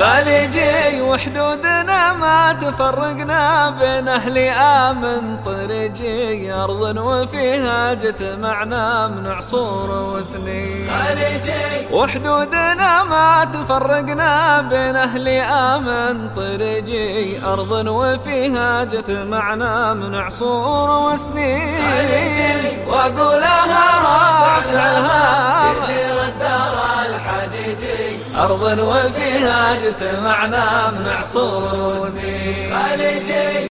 خليجي وحدودنا ما تفرقنا بين أهل آمن طريجي أرض وفيها جتمعنا من عصور وسنين خليجي وحدودنا ما تفرقنا بين أهل آمن طريجي أرض وفيها جتمعنا من عصور وسنين خليجي وأقولها أرض وفيها اجتمعنا من عصور وسنين خليجي